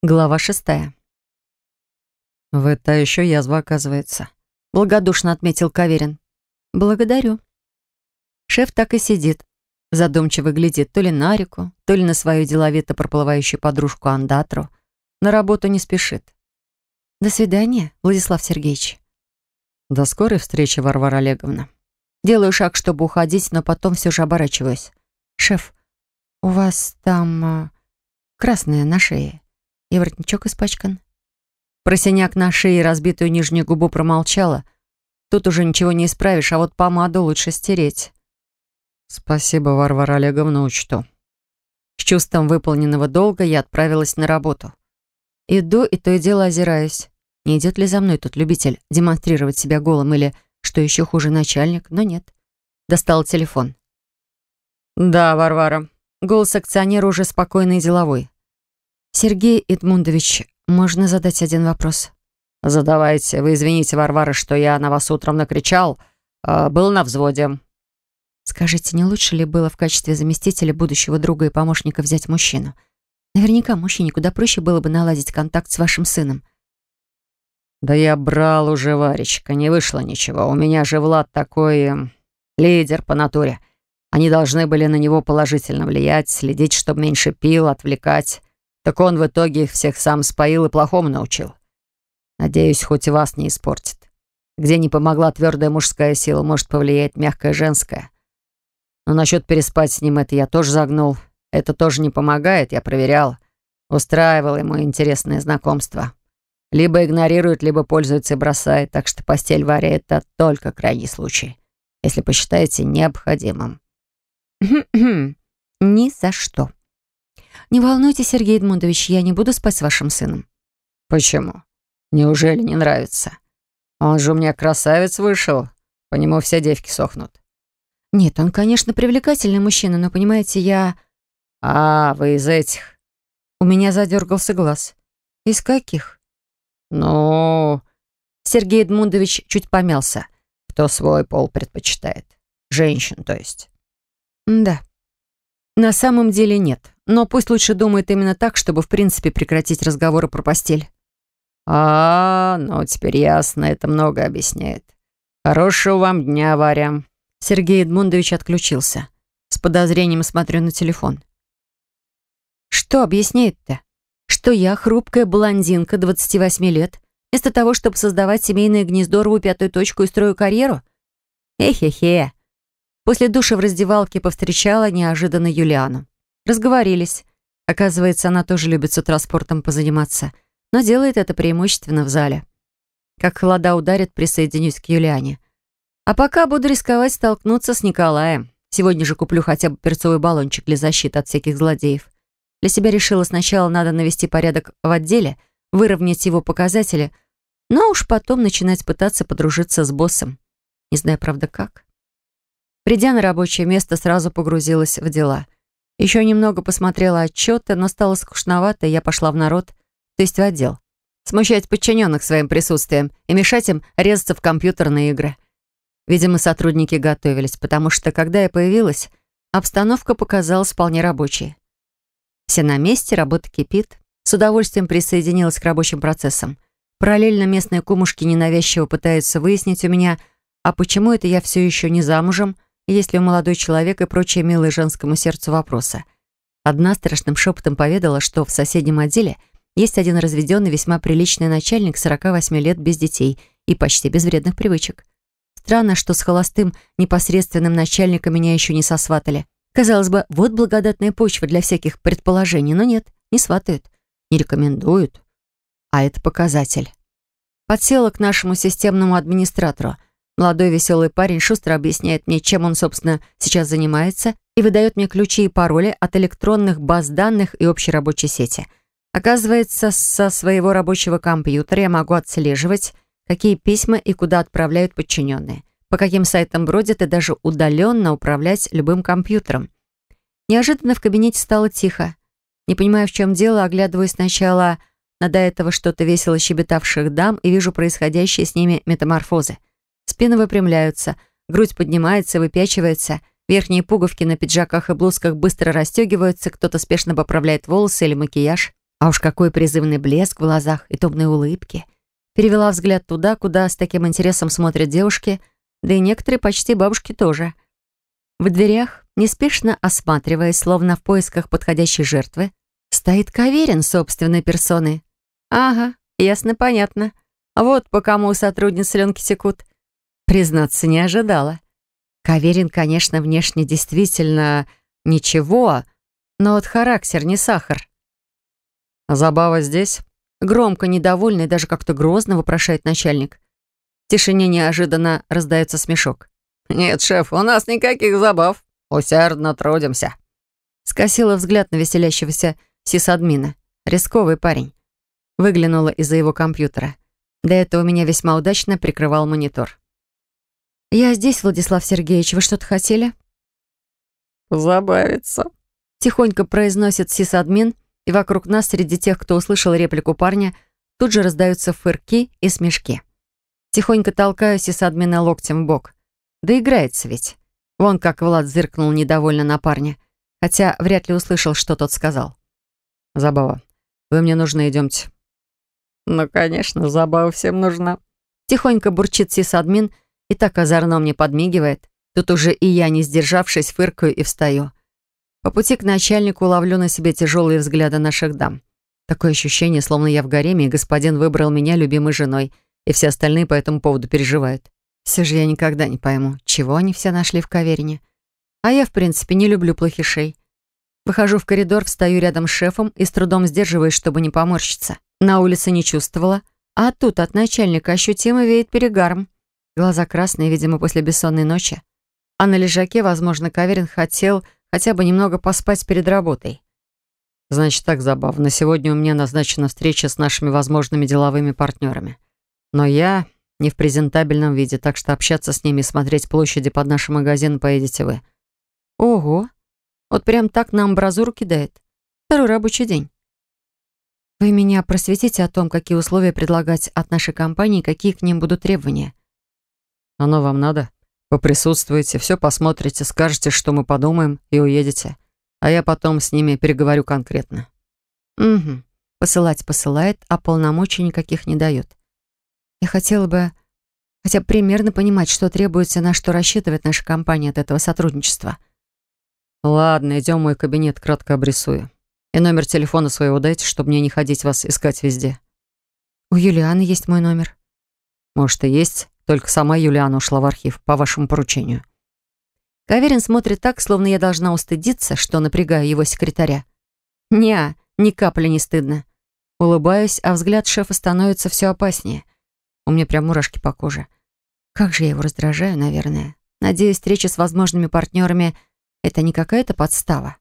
Глава шестая. «Вы та еще язва, оказывается», — благодушно отметил Каверин. «Благодарю». Шеф так и сидит, задумчиво глядит то ли на реку, то ли на свою деловито проплывающую подружку Андатру. На работу не спешит. «До свидания, Владислав Сергеевич». «До скорой встречи, Варвара Олеговна». Делаю шаг, чтобы уходить, но потом все же оборачиваюсь. «Шеф, у вас там э, красное на шее и воротничок испачкан». Про синяк на шее и разбитую нижнюю губу промолчала. Тут уже ничего не исправишь, а вот помаду лучше стереть. «Спасибо, Варвара Олеговна, учту». С чувством выполненного долга я отправилась на работу. Иду и то и дело озираюсь. Не идет ли за мной тут любитель демонстрировать себя голым или, что еще хуже, начальник? Но нет. Достал телефон. «Да, Варвара». Голос акционера уже спокойный и деловой. «Сергей Эдмундович, можно задать один вопрос?» «Задавайте. Вы извините, Варвара, что я на вас утром накричал. Э, был на взводе». «Скажите, не лучше ли было в качестве заместителя будущего друга и помощника взять мужчину? Наверняка мужчине куда проще было бы наладить контакт с вашим сыном». «Да я брал уже, Варечка, не вышло ничего. У меня же Влад такой... Э, лидер по натуре. Они должны были на него положительно влиять, следить, чтобы меньше пил, отвлекать. Так он в итоге их всех сам споил и плохому научил. Надеюсь, хоть и вас не испортит. Где не помогла твердая мужская сила, может повлиять мягкая женская. Но насчет переспать с ним это я тоже загнул. Это тоже не помогает, я проверял. Устраивал ему интересное знакомство. Либо игнорирует, либо пользуется и бросает, так что постель Варя — это только крайний случай, если посчитаете необходимым. «Ни за что», «Не волнуйтесь, Сергей Эдмундович, я не буду спать с вашим сыном». «Почему? Неужели не нравится? Он же у меня красавец вышел. По нему все девки сохнут». «Нет, он, конечно, привлекательный мужчина, но, понимаете, я...» «А, вы из этих...» У меня задергался глаз. «Из каких?» «Ну...» Сергей Эдмундович чуть помялся. «Кто свой пол предпочитает? Женщин, то есть?» «Да». «На самом деле нет. Но пусть лучше думает именно так, чтобы в принципе прекратить разговоры про постель. А, ну теперь ясно, это много объясняет. Хорошего вам дня, Варя. Сергей Эдмундович отключился. С подозрением смотрю на телефон. Что объясняет-то? Что я, хрупкая блондинка 28 лет, вместо того, чтобы создавать семейное гнездо, рву пятую точку и строю карьеру? Эхе-хе. После душа в раздевалке повстречала неожиданно Юлиану. Разговорились. Оказывается, она тоже любит с утра спортом позаниматься, но делает это преимущественно в зале. Как холода ударит, присоединюсь к Юлиане. А пока буду рисковать столкнуться с Николаем. Сегодня же куплю хотя бы перцовый баллончик для защиты от всяких злодеев. Для себя решила сначала надо навести порядок в отделе, выровнять его показатели, но уж потом начинать пытаться подружиться с боссом. Не знаю, правда, как. Придя на рабочее место, сразу погрузилась в дела — еще немного посмотрела отчеты, но стало скучновато, и я пошла в народ, то есть в отдел. Смущать подчиненных своим присутствием и мешать им резаться в компьютерные игры. Видимо, сотрудники готовились, потому что, когда я появилась, обстановка показалась вполне рабочей. Все на месте, работа кипит. С удовольствием присоединилась к рабочим процессам. Параллельно местные кумушки ненавязчиво пытаются выяснить у меня, а почему это я все еще не замужем, есть ли молодой человек и прочие милые женскому сердцу вопросы. Одна страшным шепотом поведала, что в соседнем отделе есть один разведенный, весьма приличный начальник 48 лет без детей и почти без вредных привычек. Странно, что с холостым непосредственным начальником меня еще не сосватали. Казалось бы, вот благодатная почва для всяких предположений, но нет, не сватают, не рекомендуют. А это показатель. Подсела к нашему системному администратору – Молодой веселый парень шустро объясняет мне, чем он, собственно, сейчас занимается, и выдает мне ключи и пароли от электронных баз данных и общей рабочей сети. Оказывается, со своего рабочего компьютера я могу отслеживать, какие письма и куда отправляют подчиненные, по каким сайтам бродят и даже удаленно управлять любым компьютером. Неожиданно в кабинете стало тихо. Не понимая, в чем дело, оглядываюсь сначала на до этого что-то весело щебетавших дам и вижу происходящие с ними метаморфозы. Спины выпрямляются, грудь поднимается, выпячивается, верхние пуговки на пиджаках и блузках быстро расстегиваются, кто-то спешно поправляет волосы или макияж. А уж какой призывный блеск в глазах и томные улыбки. Перевела взгляд туда, куда с таким интересом смотрят девушки, да и некоторые почти бабушки тоже. В дверях, неспешно осматриваясь, словно в поисках подходящей жертвы, стоит Каверин собственной персоной. Ага, ясно-понятно. Вот по кому у сотрудниц слюнки секут. Признаться, не ожидала. Каверин, конечно, внешне действительно ничего, но вот характер не сахар. «Забава здесь?» Громко, недовольный, даже как-то грозно вопрошает начальник. В тишине неожиданно раздается смешок. «Нет, шеф, у нас никаких забав. Усердно трудимся». Скосила взгляд на веселящегося сисадмина. Рисковый парень. Выглянула из-за его компьютера. До этого меня весьма удачно прикрывал монитор. «Я здесь, Владислав Сергеевич. Вы что-то хотели?» «Позабавиться», — тихонько произносит сисадмин, и вокруг нас, среди тех, кто услышал реплику парня, тут же раздаются фырки и смешки. Тихонько толкаю сисадмина локтем в бок. Да играется ведь. Вон как Влад зыркнул недовольно на парня, хотя вряд ли услышал, что тот сказал. «Забава, вы мне нужны, идемте». «Ну, конечно, забава всем нужна». Тихонько бурчит сисадмин и так озорно мне подмигивает. Тут уже и я, не сдержавшись, фыркаю и встаю. По пути к начальнику ловлю на себе тяжелые взгляды наших дам. Такое ощущение, словно я в гареме, и господин выбрал меня любимой женой, и все остальные по этому поводу переживают. Все же я никогда не пойму, чего они все нашли в каверине. А я, в принципе, не люблю плохишей. Выхожу в коридор, встаю рядом с шефом и с трудом сдерживаюсь, чтобы не поморщиться. На улице не чувствовала, а тут от начальника ощутимо веет перегаром. Глаза красные, видимо, после бессонной ночи. А на лежаке, возможно, Каверин хотел хотя бы немного поспать перед работой. Значит, так забавно. Сегодня у меня назначена встреча с нашими возможными деловыми партнерами. Но я не в презентабельном виде, так что общаться с ними и смотреть площади под нашим магазином поедете вы. Ого! Вот прям так на амбразуру кидает. Второй рабочий день. Вы меня просветите о том, какие условия предлагать от нашей компании, какие к ним будут требования. Оно вам надо? Поприсутствуете, все посмотрите, скажете, что мы подумаем, и уедете. А я потом с ними переговорю конкретно. Угу. Посылать посылает, а полномочий никаких не дает. Я хотела бы хотя бы примерно понимать, что требуется, на что рассчитывает наша компания от этого сотрудничества. Ладно, идем в мой кабинет, кратко обрисую. И номер телефона своего дайте, чтобы мне не ходить вас искать везде. У Юлианы есть мой номер. Может, и есть, только сама Юлиана ушла в архив по вашему поручению. Каверин смотрит так, словно я должна устыдиться, что напрягаю его секретаря. Неа, ни капли не стыдно. Улыбаюсь, а взгляд шефа становится все опаснее. У меня прям мурашки по коже. Как же я его раздражаю, наверное. Надеюсь, встреча с возможными партнерами — это не какая-то подстава.